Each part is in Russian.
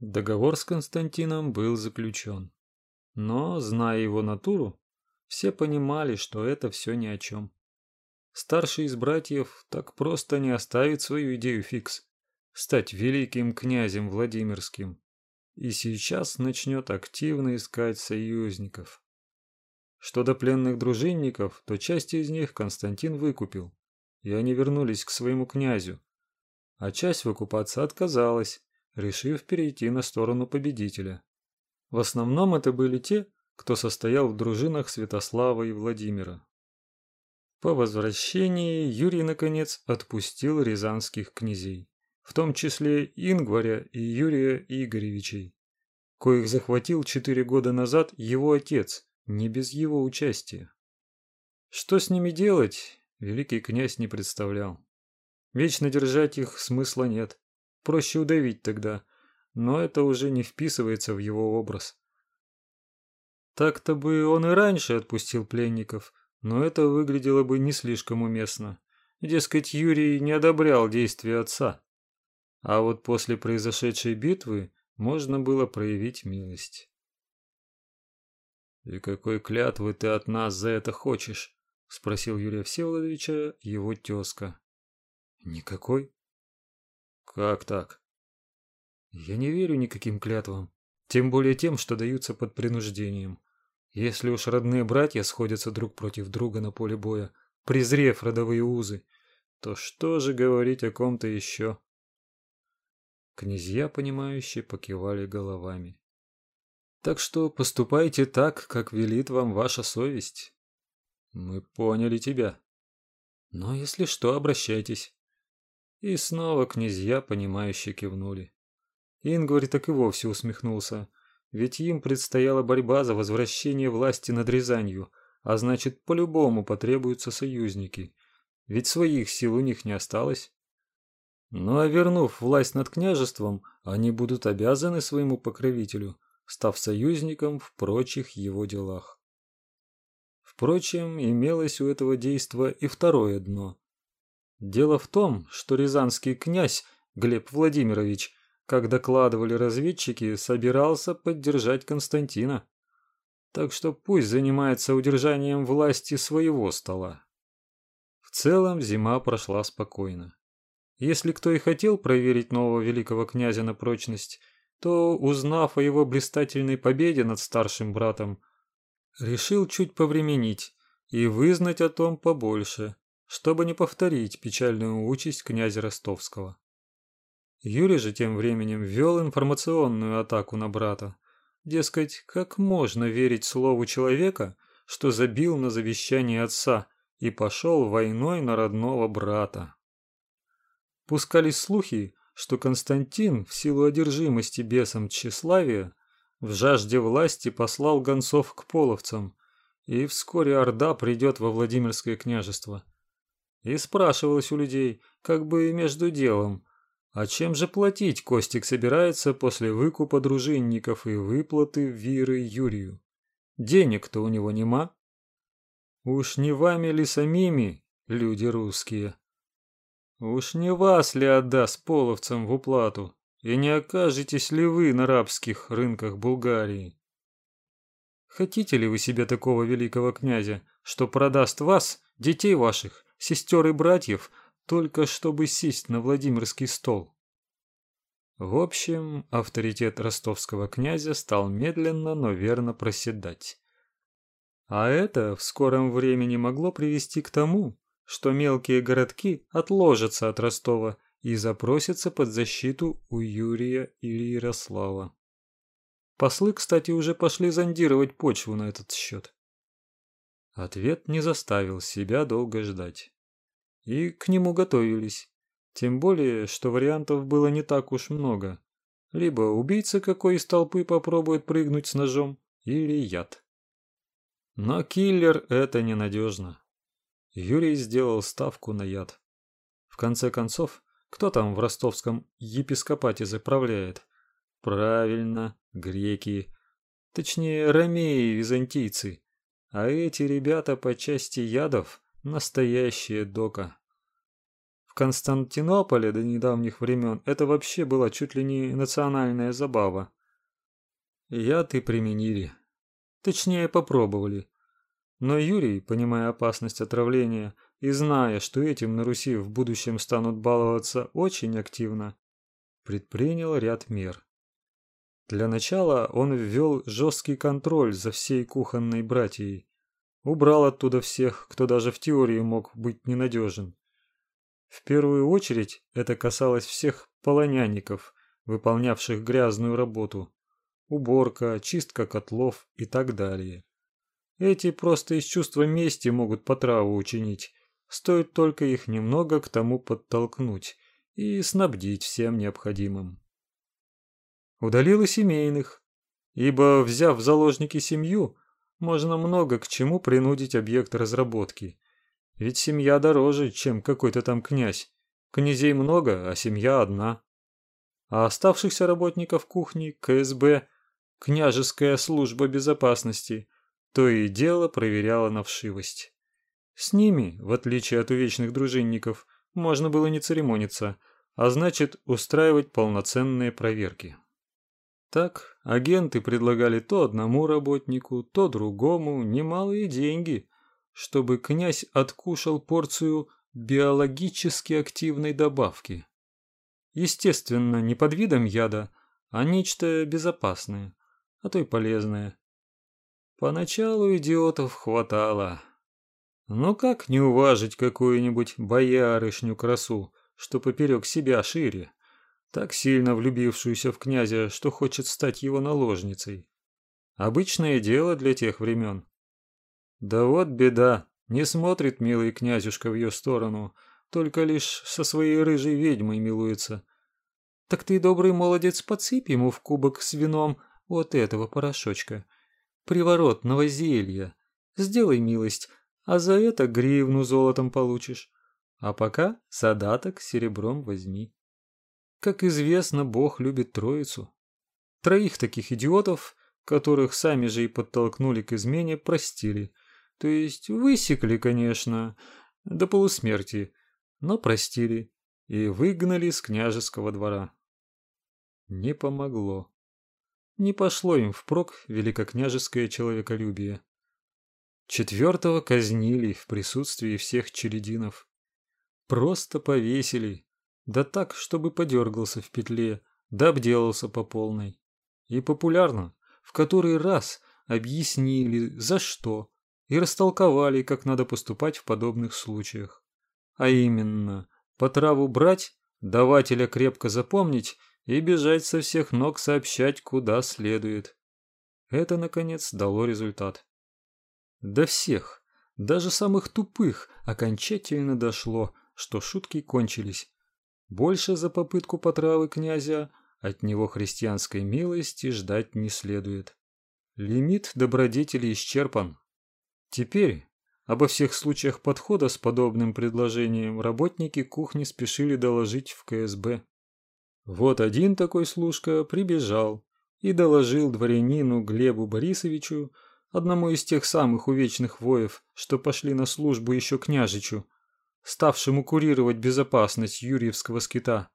Договор с Константином был заключен. Но, зная его натуру, все понимали, что это все ни о чем. Старший из братьев так просто не оставит свою идею фикс – стать великим князем Владимирским. И сейчас начнет активно искать союзников. Что до пленных дружинников, то часть из них Константин выкупил, и они вернулись к своему князю. А часть выкупаться отказалась, решив перейти на сторону победителя. В основном это были те, кто состоял в дружинах Святослава и Владимира. По возвращении Юрий наконец отпустил рязанских князей, в том числе Ингваря и Юрия Игоревичей, коих захватил четыре года назад его отец, не без его участия. Что с ними делать, великий князь не представлял. Вечно держать их смысла нет. Проще удавить тогда, но это уже не вписывается в его образ. Так-то бы он и раньше отпустил пленников, но это выглядело бы не слишком уместно. Дескать, Юрий не одобрял действия отца. А вот после произошедшей битвы можно было проявить милость. «И какой клятвы ты от нас за это хочешь?» — спросил Юрия Всеволодовича его тезка. «Никакой», как так? Я не верю никаким клятвам, тем более тем, что даются под принуждением. Если уж родные братья сходятся друг против друга на поле боя, презрев родовые узы, то что же говорить о ком-то еще? Князья, понимающие, покивали головами. Так что поступайте так, как велит вам ваша совесть. Мы поняли тебя. Но если что, обращайтесь. И снова князья, понимающе кивнули. Ингварь так и вовсе усмехнулся, ведь им предстояла борьба за возвращение власти над Рязанью, а значит, по-любому потребуются союзники, ведь своих сил у них не осталось. Ну а вернув власть над княжеством, они будут обязаны своему покровителю, став союзником в прочих его делах. Впрочем, имелось у этого действа и второе дно. Дело в том, что рязанский князь Глеб Владимирович, как докладывали разведчики, собирался поддержать Константина. Так что пусть занимается удержанием власти своего стола. В целом зима прошла спокойно. Если кто и хотел проверить нового великого князя на прочность, то, узнав о его блистательной победе над старшим братом, решил чуть повременить и вызнать о том побольше чтобы не повторить печальную участь князя Ростовского. Юрий же тем временем вел информационную атаку на брата. Дескать, как можно верить слову человека, что забил на завещание отца и пошел войной на родного брата? Пускались слухи, что Константин в силу одержимости бесом тщеславия в жажде власти послал гонцов к половцам, и вскоре Орда придет во Владимирское княжество. И спрашивалось у людей, как бы между делом, а чем же платить Костик собирается после выкупа дружинников и выплаты Виры Юрию? Денег-то у него нема. Уж не вами ли самими, люди русские? Уж не вас ли отдаст половцам в уплату, и не окажетесь ли вы на рабских рынках Булгарии? Хотите ли вы себе такого великого князя, что продаст вас, детей ваших, сестер и братьев, только чтобы сесть на Владимирский стол. В общем, авторитет ростовского князя стал медленно, но верно проседать. А это в скором времени могло привести к тому, что мелкие городки отложатся от Ростова и запросятся под защиту у Юрия или Ярослава. Послы, кстати, уже пошли зондировать почву на этот счет. Ответ не заставил себя долго ждать. И к нему готовились. Тем более, что вариантов было не так уж много. Либо убийца какой из толпы попробует прыгнуть с ножом, или яд. Но киллер это ненадежно. Юрий сделал ставку на яд. В конце концов, кто там в ростовском епископате заправляет? Правильно, греки. Точнее, ромеи и византийцы. А эти ребята по части ядов настоящие дока. В Константинополе до недавних времен это вообще была чуть ли не национальная забава. Яд и применили. Точнее, попробовали. Но Юрий, понимая опасность отравления и зная, что этим на Руси в будущем станут баловаться очень активно, предпринял ряд мер. Для начала он ввел жесткий контроль за всей кухонной братьей, убрал оттуда всех, кто даже в теории мог быть ненадежен. В первую очередь это касалось всех полонянников, выполнявших грязную работу: уборка, чистка котлов и так далее. Эти просто из чувства мести могут потраву учинить, стоит только их немного к тому подтолкнуть и снабдить всем необходимым. Удалил и семейных, ибо, взяв в заложники семью, можно много к чему принудить объект разработки. Ведь семья дороже, чем какой-то там князь. Князей много, а семья одна. А оставшихся работников кухни КСБ, княжеская служба безопасности, то и дело проверяла на вшивость. С ними, в отличие от увечных дружинников, можно было не церемониться, а значит, устраивать полноценные проверки. Так, агенты предлагали то одному работнику, то другому немалые деньги, чтобы князь откушал порцию биологически активной добавки. Естественно, не под видом яда, а нечто безопасное, а то и полезное. Поначалу идиотов хватало. Но как не уважить какую-нибудь боярышню красу, что поперек себя шире, так сильно влюбившуюся в князя, что хочет стать его наложницей? Обычное дело для тех времен. Да вот беда, не смотрит милый князюшка в ее сторону, только лишь со своей рыжей ведьмой милуется. Так ты, добрый молодец, подсыпь ему в кубок с вином вот этого порошочка. Приворотного зелья. Сделай милость, а за это гривну золотом получишь. А пока задаток серебром возьми. Как известно, Бог любит троицу. Троих таких идиотов, которых сами же и подтолкнули к измене, простили – то есть высекли, конечно, до полусмерти, но простили и выгнали с княжеского двора. Не помогло. Не пошло им впрок великокняжеское человеколюбие. Четвертого казнили в присутствии всех черединов. Просто повесили, да так, чтобы подергался в петле, да обделался по полной. И популярно, в который раз объяснили, за что, и растолковали, как надо поступать в подобных случаях. А именно, по траву брать, давателя крепко запомнить и бежать со всех ног сообщать, куда следует. Это, наконец, дало результат. До всех, даже самых тупых, окончательно дошло, что шутки кончились. Больше за попытку потравы князя от него христианской милости ждать не следует. Лимит добродетели исчерпан. Теперь обо всех случаях подхода с подобным предложением работники кухни спешили доложить в КСБ. Вот один такой служка прибежал и доложил дворянину Глебу Борисовичу, одному из тех самых увечных воев, что пошли на службу еще княжичу, ставшему курировать безопасность Юрьевского скита,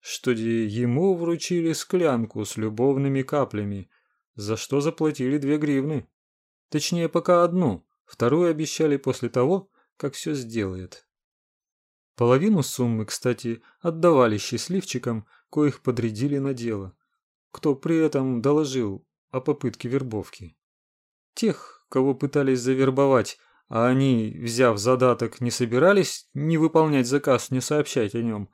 что ему вручили склянку с любовными каплями, за что заплатили две гривны. Точнее, пока одну, вторую обещали после того, как все сделает. Половину суммы, кстати, отдавали счастливчикам, коих подрядили на дело, кто при этом доложил о попытке вербовки. Тех, кого пытались завербовать, а они, взяв задаток, не собирались не выполнять заказ, не сообщать о нем,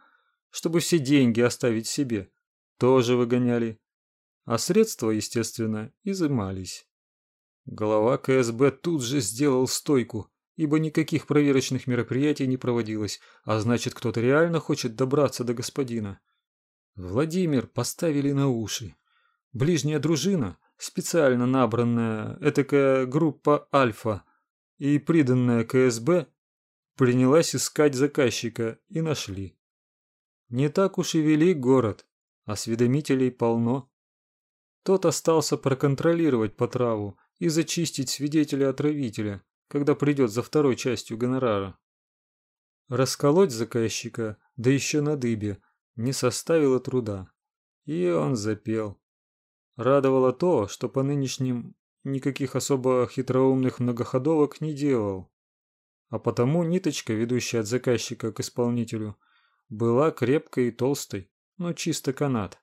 чтобы все деньги оставить себе, тоже выгоняли, а средства, естественно, изымались. Голова КСБ тут же сделал стойку, ибо никаких проверочных мероприятий не проводилось, а значит, кто-то реально хочет добраться до господина. Владимир поставили на уши. Ближняя дружина, специально набранная этакая группа Альфа и приданная КСБ, принялась искать заказчика и нашли. Не так уж и велик город, осведомителей полно. Тот остался проконтролировать потраву, и зачистить свидетеля-отравителя, когда придет за второй частью гонорара. Расколоть заказчика, да еще на дыбе, не составило труда. И он запел. Радовало то, что по нынешним никаких особо хитроумных многоходовок не делал. А потому ниточка, ведущая от заказчика к исполнителю, была крепкой и толстой, но чисто канат.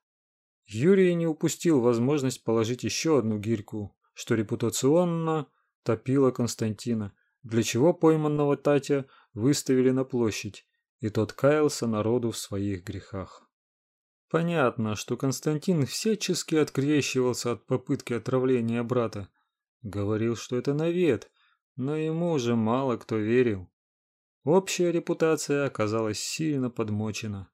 Юрий не упустил возможность положить еще одну гирьку, что репутационно топило Константина, для чего пойманного Татя выставили на площадь, и тот каялся народу в своих грехах. Понятно, что Константин всячески открещивался от попытки отравления брата. Говорил, что это навет, но ему уже мало кто верил. Общая репутация оказалась сильно подмочена.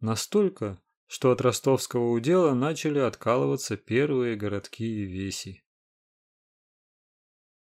Настолько, что от ростовского удела начали откалываться первые городки и веси.